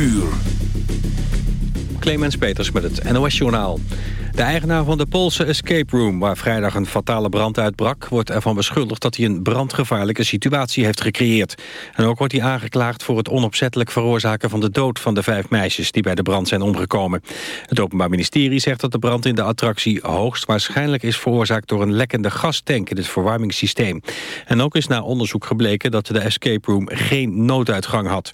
uur. Clemens Peters met het NOS-journaal. De eigenaar van de Poolse escape room, waar vrijdag een fatale brand uitbrak... wordt ervan beschuldigd dat hij een brandgevaarlijke situatie heeft gecreëerd. En ook wordt hij aangeklaagd voor het onopzettelijk veroorzaken van de dood... van de vijf meisjes die bij de brand zijn omgekomen. Het Openbaar Ministerie zegt dat de brand in de attractie... hoogstwaarschijnlijk is veroorzaakt door een lekkende gastank in het verwarmingssysteem. En ook is na onderzoek gebleken dat de escape room geen nooduitgang had.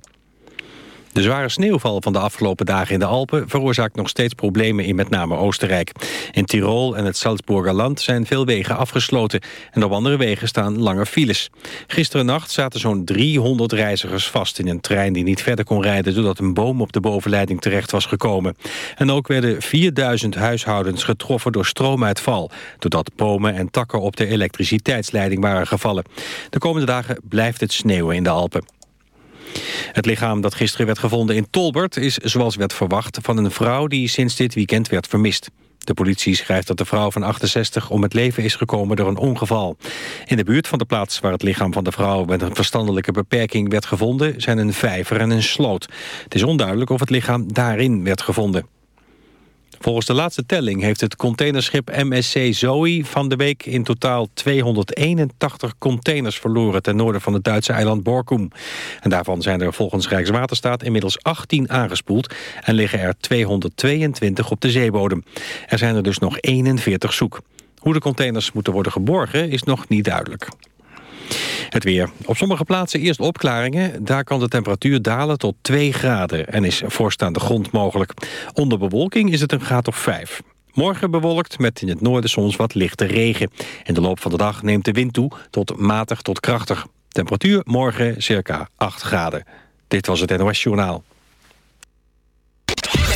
De zware sneeuwval van de afgelopen dagen in de Alpen... veroorzaakt nog steeds problemen in met name Oostenrijk. In Tirol en het Salzburger land zijn veel wegen afgesloten... en op andere wegen staan lange files. Gisteren nacht zaten zo'n 300 reizigers vast in een trein... die niet verder kon rijden doordat een boom op de bovenleiding terecht was gekomen. En ook werden 4000 huishoudens getroffen door stroomuitval... doordat bomen en takken op de elektriciteitsleiding waren gevallen. De komende dagen blijft het sneeuwen in de Alpen. Het lichaam dat gisteren werd gevonden in Tolbert is zoals werd verwacht van een vrouw die sinds dit weekend werd vermist. De politie schrijft dat de vrouw van 68 om het leven is gekomen door een ongeval. In de buurt van de plaats waar het lichaam van de vrouw met een verstandelijke beperking werd gevonden zijn een vijver en een sloot. Het is onduidelijk of het lichaam daarin werd gevonden. Volgens de laatste telling heeft het containerschip MSC Zoe van de week in totaal 281 containers verloren ten noorden van het Duitse eiland Borkum. En daarvan zijn er volgens Rijkswaterstaat inmiddels 18 aangespoeld en liggen er 222 op de zeebodem. Er zijn er dus nog 41 zoek. Hoe de containers moeten worden geborgen is nog niet duidelijk. Het weer. Op sommige plaatsen eerst opklaringen. Daar kan de temperatuur dalen tot 2 graden en is vorst aan de grond mogelijk. Onder bewolking is het een graad of 5. Morgen bewolkt met in het noorden soms wat lichte regen. In de loop van de dag neemt de wind toe tot matig tot krachtig. Temperatuur morgen circa 8 graden. Dit was het NOS Journaal.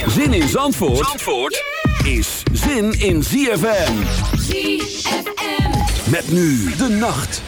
Zin in Zandvoort, Zandvoort is zin in ZFM. ZFM. Met nu de nacht.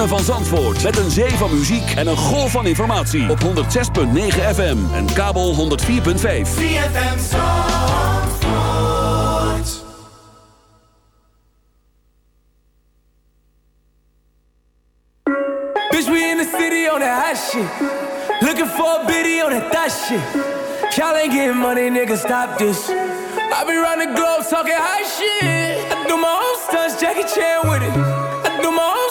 Ritme van Zandvoort. Met een zee van muziek en een golf van informatie. Op 106.9 FM en kabel 104.5. ZFM Zandvoort. Bitch, we in the city on that hot shit. Looking for a biddy on that thot shit. Y'all ain't getting money, nigga, stop this. I be round the globe talking high shit. I do my own stunts, Jackie Chan with it. I do my own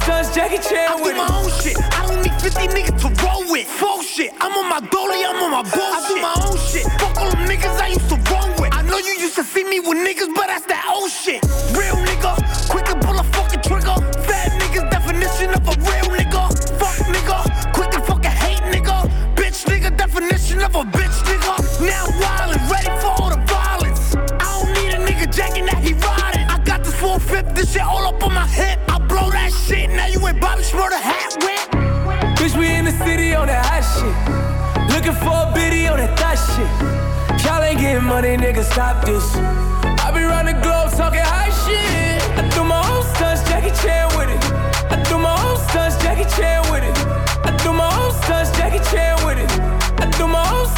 Stunts, Jackie Chan with it. I do my own shit. I don't need 50 niggas to roll with. Full shit. I'm on my dolly, I'm on my bullshit. I do my own shit. Fuck all them niggas I used to roll with. I know you used to see me with niggas, but that's that old shit. Real nigga, quick to pull a fucking trigger. Fat niggas, definition of a real nigga. Fuck nigga, quick to fucking hate nigga. Bitch nigga, definition of a bitch nigga. Now wild and ready for all the violence. I don't need a nigga jacking that he riding. I got this 450, this shit all up on my hip. Shit, now you ain't Bobby Shmurda hat whip. Bitch, we in the city on that hot shit. Looking for a biddy on that thot shit. Y'all ain't getting money, nigga, stop this. I be round the globe talking high shit. I do my own stunts, Jackie Chan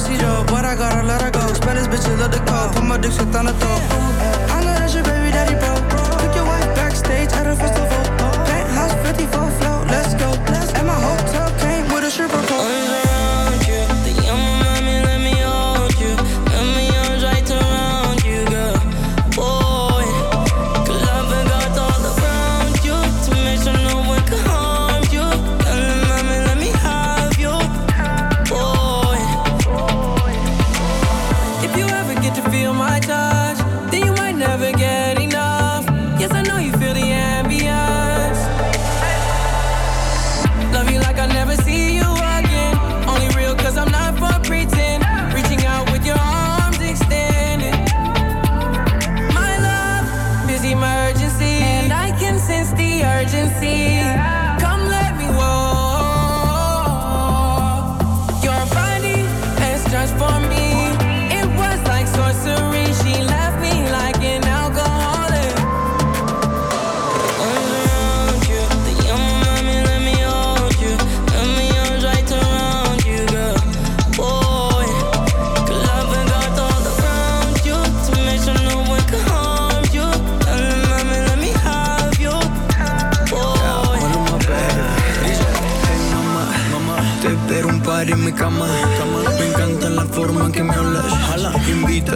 is he dope, but I gotta let her go. Spend this bitch, love the code. Put my dick shit on the throat. I know that's your baby daddy, bro. Took your wife backstage at a festival. Penthouse 54 flat.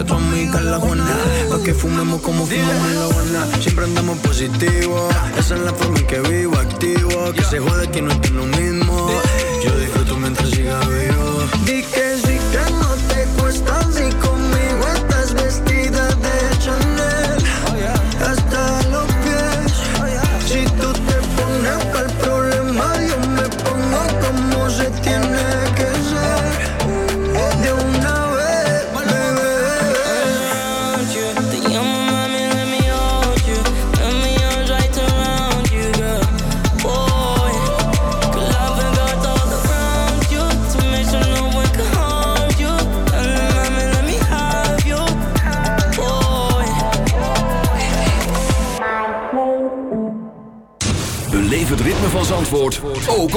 tu amiga en. Pa' que fumemos como fumamos en la buena. Siempre andamos positivo. Esa es la forma en que vivo activo. Que se jode que no tiene un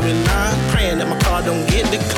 when I'm praying that my car don't get declared.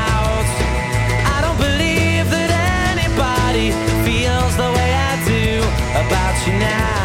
about you now.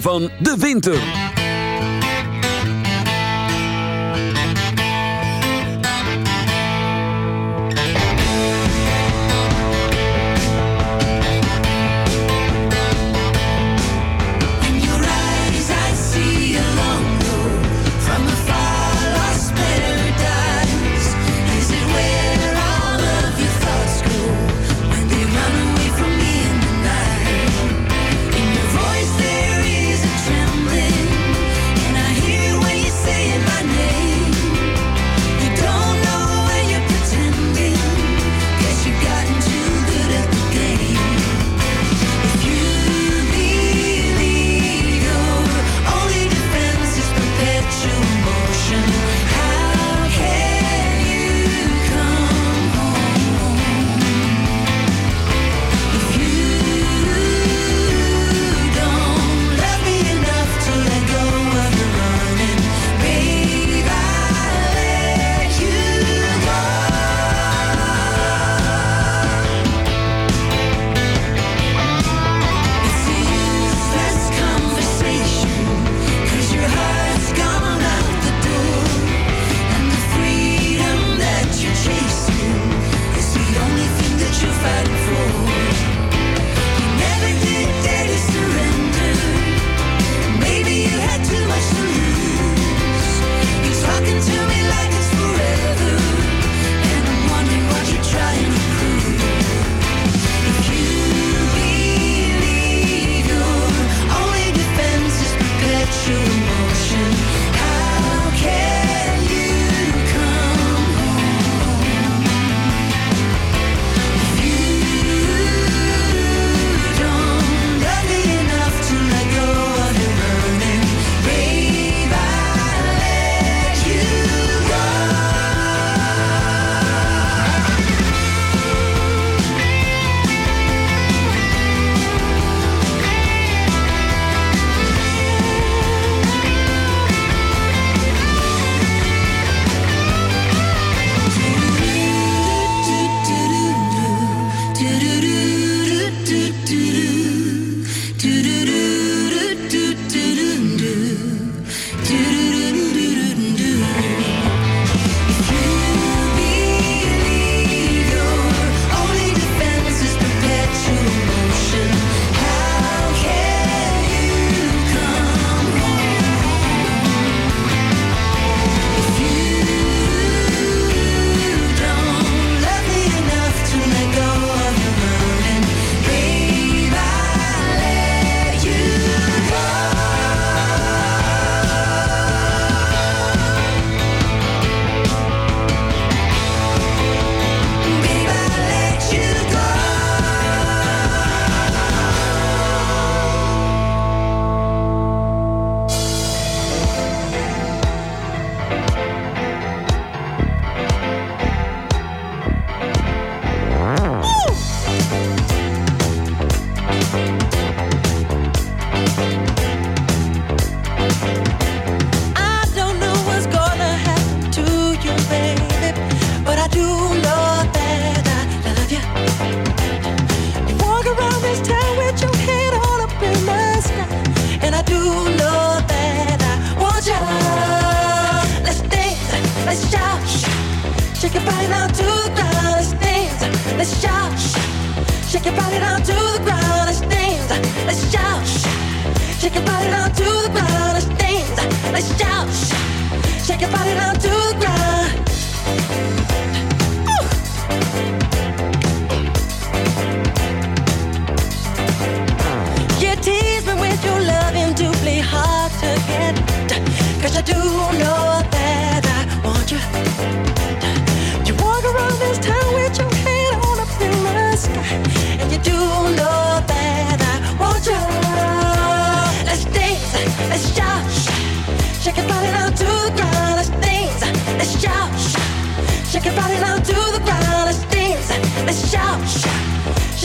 van de winter.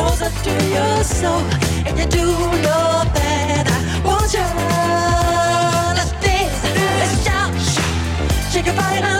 closer to your soul and you do your best. I won't you. Let's dance, let's shout, shake your body.